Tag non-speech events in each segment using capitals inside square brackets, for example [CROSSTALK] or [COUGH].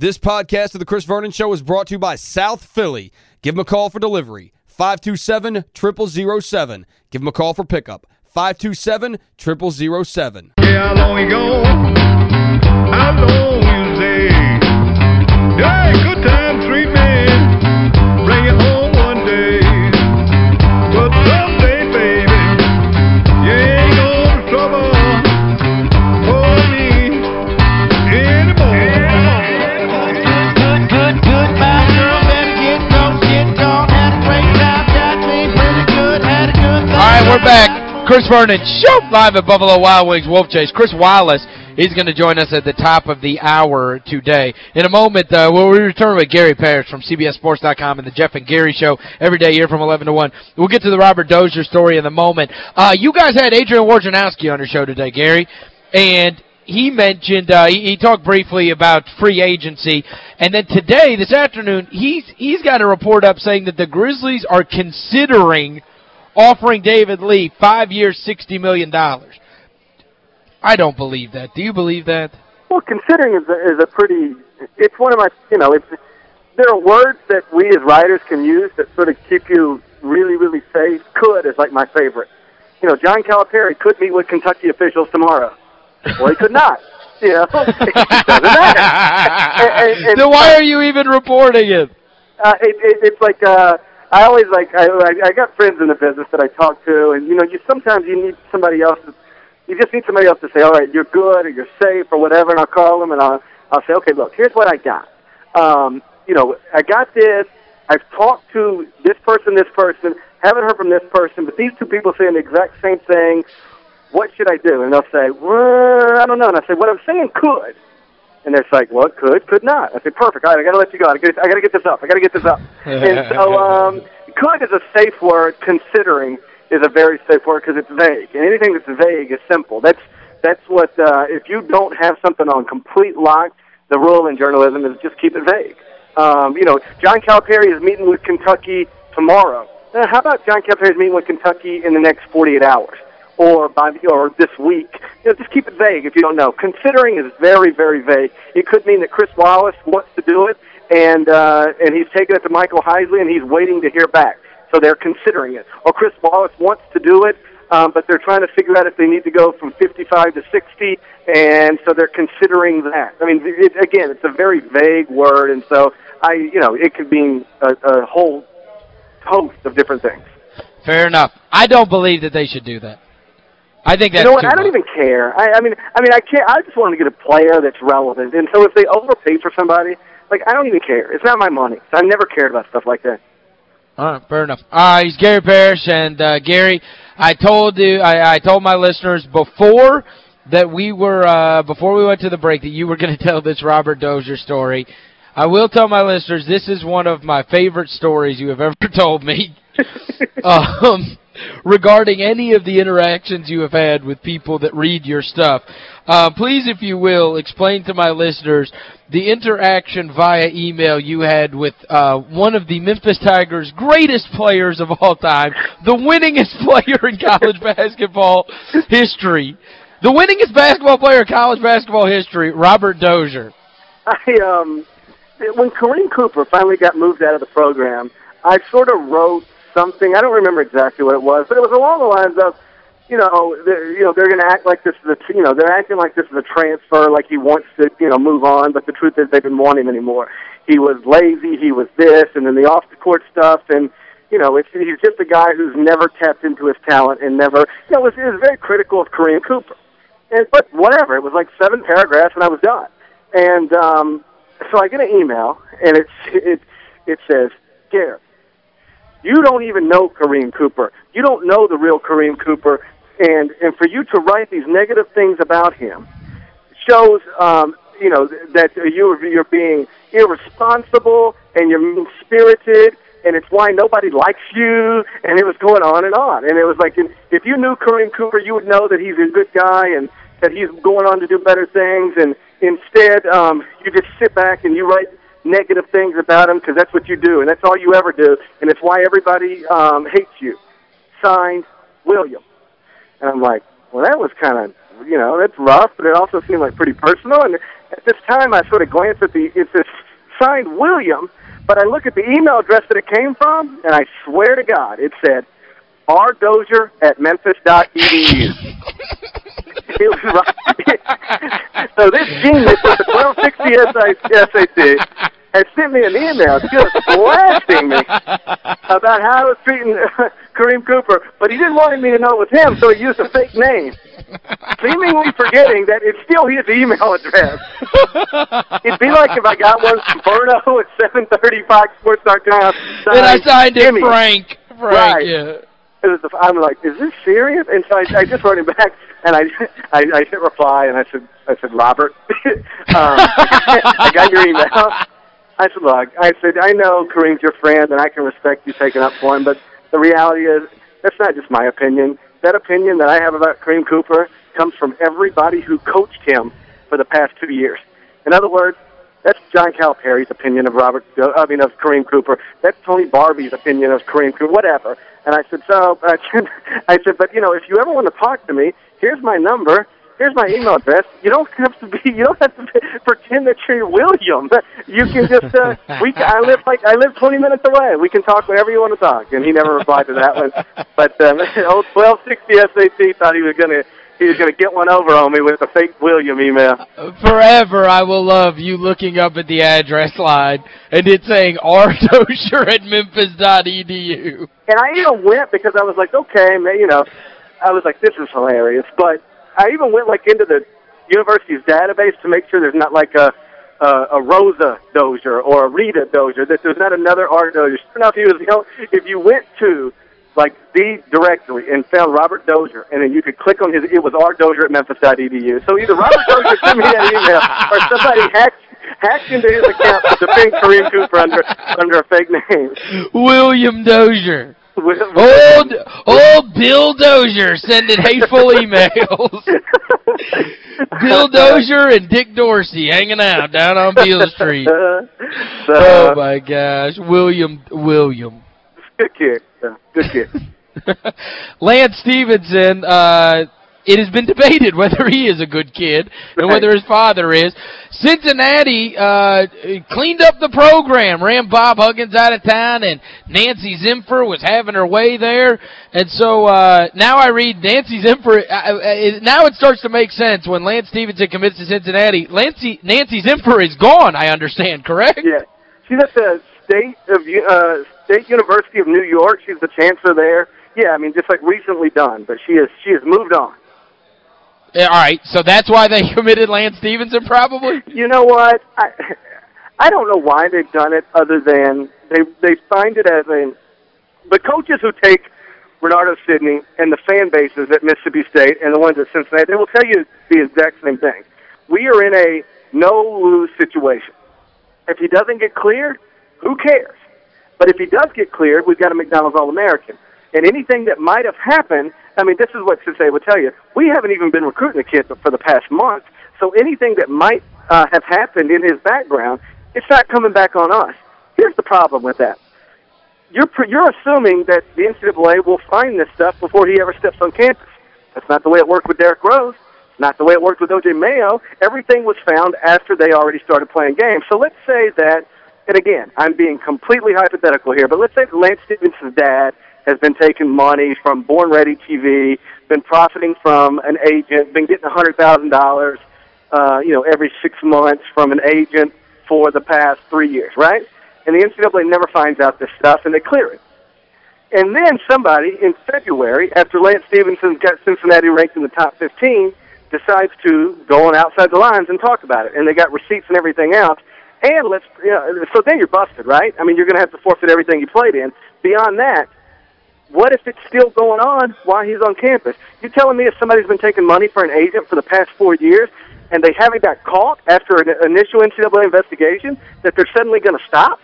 This podcast of The Chris Vernon Show is brought to you by South Philly. Give them a call for delivery. 527-0007. Give them a call for pickup. 527-0007. Yeah, how long you go? How long you stay? Hey, good time, man. Bring it home Chris Vernon, show live at Buffalo Wild Wings Wolf Chase. Chris Wallace, he's going to join us at the top of the hour today. In a moment, uh, we'll return with Gary Parrish from CBSSports.com and the Jeff and Gary Show every day here from 11 to 1. We'll get to the Robert Dozier story in a moment. Uh, you guys had Adrian Wojnarowski on your show today, Gary, and he mentioned uh, he, he talked briefly about free agency and then today this afternoon he's he's got a report up saying that the Grizzlies are considering offering David Lee 5 years 60 million. dollars. I don't believe that. Do you believe that? Well, considering is a, is a pretty. It's one of my. You know, it's there are words that we as writers can use that sort of keep you really, really safe. Could is like my favorite. You know, John Calipari could meet with Kentucky officials tomorrow. Well, he could not. [LAUGHS] You know, [LAUGHS] it doesn't matter. [LAUGHS] And- and- and- then why are you even reporting it? uh, it, it, it's like uh, I always like I, I got friends in the business that I talk to, and you know, you sometimes you need somebody else. To, you just need somebody else to say, all right, you're good or you're safe or whatever, and I'll call them and I'll I'll say, okay, look, here's what I got. Um, you know, I got this. I've talked to this person, this person. Haven't heard from this person, but these two people saying the exact same thing. What should I do? And they'll say, well, I don't know. And I say, what I'm saying could. And they're like, well, it could, could not. I said, perfect. All right, I got to let you go. I got to get this up. I got to get this up. and [LAUGHS] so, um, could is a safe word. Considering is a very safe word because it's vague. And anything that's vague is simple. That's that's what. Uh, if you don't have something on complete lock, the rule in journalism is just keep it vague. Um, you know, John Calipari is meeting with Kentucky tomorrow. Uh, how about John Calipari is meeting with Kentucky in the next 48 hours? Or by the, or this week. You know, just keep it vague if you don't know. Considering is very, very vague. It could mean that Chris Wallace wants to do it, and uh, and he's taking it to Michael Heisley, and he's waiting to hear back. So they're considering it. Or Chris Wallace wants to do it, um, but they're trying to figure out if they need to go from 55 to 60, and so they're considering that. I mean, it, again, it's a very vague word, and so I, you know, it could mean a, a whole host of different things. Fair enough. I don't believe that they should do that. I think that's you know what? I don't much. even care. I, I mean, I mean, I can't. I just want to get a player that's relevant. And so if they overpay for somebody, like I don't even care. It's not my money. So I've never cared about stuff like that. All right, fair enough. Uh, he's Gary Parrish, and uh, Gary, I told you, I, I told my listeners before that we were, uh, before we went to the break, that you were [LAUGHS] going to tell this Robert Dozier story. I will tell my listeners this is one of my favorite stories you have ever [LAUGHS] told me [LAUGHS] um, regarding any of the interactions you have had with people that read your stuff. Uh, please, if you will, explain to my listeners the interaction via email you had with uh, one of the Memphis Tigers' greatest players of all time, the winningest [LAUGHS] player in college basketball history, the winningest basketball player in college basketball history, Robert Dozier. I um, when Kareem Cooper finally got moved out of the program, I sort of wrote something. I don't remember exactly what it was, but it was along the lines of, you know, they're, you know, they're going to act like this is a, you know, they're acting like this is a transfer, like he wants to, you know, move on. But the truth is, they didn't want him anymore. He was lazy. He was this, and then the off the court stuff, and you know, it's, he's just a guy who's never tapped into his talent and never, you know, was, it was very critical of Kareem Cooper. And but whatever, it was like seven paragraphs, and I was done. And um, so I get an email, and it's it it says, Garrett, you don't even know Kareem Cooper. You don't know the real Kareem Cooper, and and for you to write these negative things about him shows, um, you know, that you're you're being irresponsible and you're mean spirited. And it's why nobody likes you, and it was going on and on. And it was like, if you knew Kareem Cooper, you would know that he's a good guy and that he's going on to do better things. And instead, um, you just sit back and you write negative things about him because that's what you do, and that's all you ever do, and it's why everybody um, hates you. Signed, William. And I'm like, well, that was kind of you know, that's rough, but it also seemed like pretty personal. And at this time, I sort of glanced at the, it's this signed William, but I look at the email address that it came from, and I swear to God, it said, rdozier at memphis.edu. [LAUGHS] it [LAUGHS] so this genius with 1260 SAT had sent me an email just blasting me about how I was treating [LAUGHS] Kareem Cooper, but he didn't want me to know it was him, so he used a fake name, seemingly forgetting that it's still his email address. It'd be like if I got one from Berto at 730 Fox And I signed it Frank. Frank, right. yeah. It was the, I'm like, is this serious? And so I, I just wrote him back, and I, [LAUGHS] I, I hit reply, and I said, I said, Robert, [LAUGHS] um, I got your email. I said, look, I said, I know Kareem's your friend, and I can respect you taking up for him, but the reality is, that's not just my opinion. That opinion that I have about Kareem Cooper comes from everybody who coached him for the past two years. In other words, that's John Calipari's opinion of Robert. I mean, of Kareem Cooper. That's Tony Barbee's opinion of Kareem Cooper. Whatever. And I said, so I said, [LAUGHS] I said, but you know, if you ever want to talk to me, here's my number. Here's my email address. You don't have to be. [LAUGHS] You don't have to be, pretend that you're William. You can just. Uh, we. I live like I live 20 minutes away. We can talk whenever you want to talk. And he never replied to that one. But um, [LAUGHS] old 1260 SAT thought he was gonna he was going to get one over on me with a fake William email. Forever I will love you looking up at the address line and it saying rdozier at memphis.edu. And I even went because I was like, okay, man, you know, I was like, this is hilarious. But I even went like into the university's database to make sure there's not like a a, a Rosa Dozier or a Rita Dozier, that there's not another R Dozier. Sure enough, he was, you know, if you went to like the directory and found Robert Dozier, and then you could click on his, it was R Dozier at Memphis.edu. So either Robert Dozier sent me that email, or somebody hacked hacked into his account to defend Kareem Cooper under under a fake name. William Dozier. With- Old, old Bill Dozier sending hateful [LAUGHS] emails. Bill Dozier and Dick Dorsey hanging out down on Beale Street. [LAUGHS] so, Oh, my gosh. William, William. good kid. Good kid. [LAUGHS] Lance Stephenson, uh, it has been debated [LAUGHS] whether he is a good kid and Right. whether his father is. Cincinnati uh, cleaned up the program, ran Bob Huggins out of town, and Nancy Zimpher was having her way there. And so uh, now I read Nancy Zimpher, uh, uh, now it starts to make sense when Lance Stephenson commits to Cincinnati. Nancy, Nancy Zimpher is gone, I understand, correct? Yeah. She's at the State of uh State University of New York. She's the chancellor there. Yeah, I mean just like recently done, but she has she has moved on. All right, so that's why they [LAUGHS] committed Lance Stephenson probably? You know what? I I don't know why they've done it other than they they find it as a the coaches who take Renardo Sidney and the fan bases at Mississippi State and the ones at Cincinnati, they will tell you the exact same thing. We are in a no-lose situation. If he doesn't get cleared, who cares? But if he does get cleared, we've got a McDonald's All-American. And anything that might have happened, I mean, this is what Cincinnati would tell you. We haven't even been recruiting the kid for the past month. So anything that might uh, have happened in his background, it's not coming back on us. Here's the problem with that. You're, you're assuming that the NCAA will find this stuff before he ever steps on campus. That's not the way it worked with Derrick Rose. Not the way it worked with O.J. Mayo. Everything was found after they already started playing games. So let's say that, and again, I'm being completely hypothetical here, but let's say Lance Stephenson's dad has been taking money from Born Ready TV, been profiting from an agent, been getting a $100,000, uh, you know, every six months from an agent for the past three years, right? And the NCAA never finds out this stuff, and they clear it. And then somebody in February, after Lance Stephenson got Cincinnati ranked in the top 15, decides to go on outside the lines and talk about it. And they got receipts and everything else. And let's, you know, so then you're busted, right? I mean, you're going to have to forfeit everything you played in. Beyond that, what if it's still going on while he's on campus? You're telling me if somebody's been taking money for an agent for the past four years and they haven't got caught after an initial NCAA investigation that they're suddenly going to stop?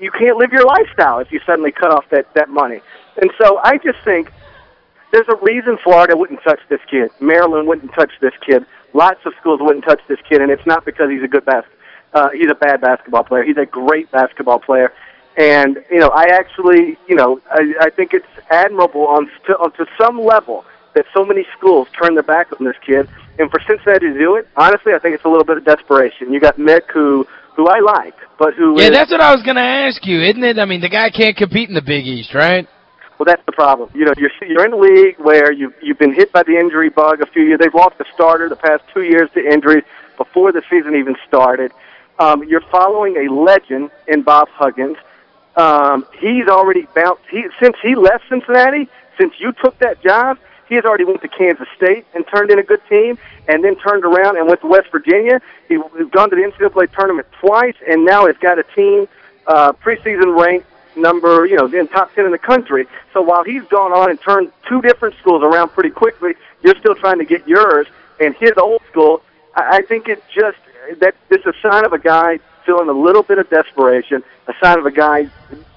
You can't live your lifestyle if you suddenly cut off that, that money. And so I just think there's a reason Florida wouldn't touch this kid. Maryland wouldn't touch this kid. Lots of schools wouldn't touch this kid, and it's not because he's a good bas- uh, he's a bad basketball player. He's a great basketball player. And you know, I actually, you know, I, I think it's admirable on to, on to some level that so many schools turn their back on this kid. And for Cincinnati to do it, honestly, I think it's a little bit of desperation. You got Mick, who who I like, but who Yeah, is- that's what I was going to ask you, isn't it? I mean, the guy can't compete in the Big East, right? Well, that's the problem. You know, you're you're in a league where you you've been hit by the injury bug a few years. They've lost a starter the past two years to injury before the season even started. Um, you're following a legend in Bob Huggins. Um, he's already bounced. He since he left Cincinnati, since you took that job, he has already went to Kansas State and turned in a good team, and then turned around and went to West Virginia. He, he's gone to the NCAA tournament twice, and now has got a team uh, preseason ranked number, you know, in top 10 in the country. So while he's gone on and turned two different schools around pretty quickly, you're still trying to get yours. And his old school, I, I think it's just that it's a sign of a guy feeling a little bit of desperation, a sign of a guy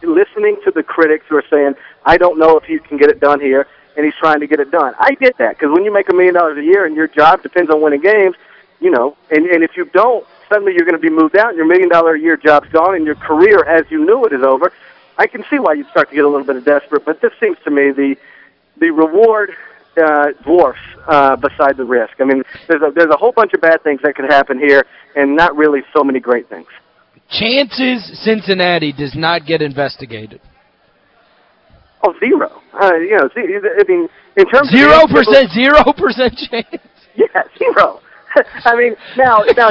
listening to the critics who are saying, I don't know if he can get it done here, and he's trying to get it done. I get that, because when you make a million dollars a year and your job depends on winning games, you know, and, and if you don't, suddenly you're going to be moved out your million dollar a year job's gone and your career as you knew it is over. I can see why you'd start to get a little bit of desperate, but this seems to me the the reward uh, dwarfs uh, beside the risk. I mean, there's a, there's a whole bunch of bad things that could happen here, and not really so many great things. Chances Cincinnati does not get investigated. Oh, zero. Uh, you know, see, I mean, in terms of Zero percent, zero percent chance. [LAUGHS] Yeah, zero. [LAUGHS] I mean, now, [LAUGHS] now,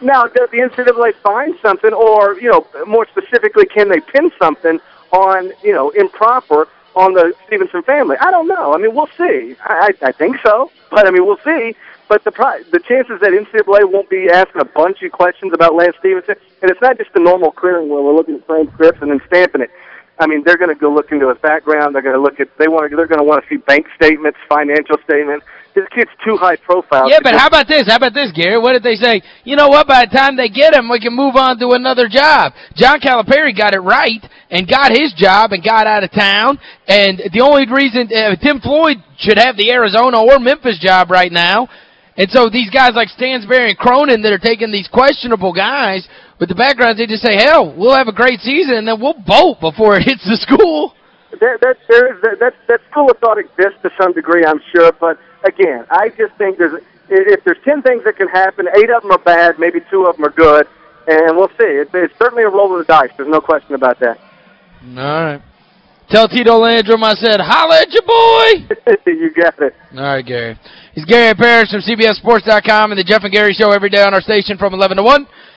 now, does the NCAA find something, or you know, more specifically, can they pin something on you know improper on the Stephenson family? I don't know. I mean, we'll see. I, I I think so, but I mean, we'll see. But the pri- the chances that NCAA won't be asking a bunch of questions about Lance Stephenson, and it's not just the normal clearing where we're looking at transcripts and then stamping it. I mean, they're going to go look into his background. They're going to look at. They want. They're going to want to see bank statements, financial statements. This kid's too high profile. Yeah, but how about this? How about this, Gary? What if they say, you know what, by the time they get him, we can move on to another job. John Calipari got it right and got his job and got out of town. And the only reason uh, Tim Floyd should have the Arizona or Memphis job right now. And so these guys like Stansbury and Cronin that are taking these questionable guys with the backgrounds, they just say, hell, we'll have a great season and then we'll bolt before it hits the school. There, that, there is that, that that school of thought exists to some degree, I'm sure. But again, I just think there's if there's ten things that can happen, eight of them are bad, maybe two of them are good, and we'll see. It's, it's certainly a roll of the dice. There's no question about that. All right. Tell Tito Landrum I said, holla at your boy! [LAUGHS] you got it. All right, Gary. He's Gary Parrish from CBSSports.com and the Jeff and Gary Show every day on our station from 11 to 1.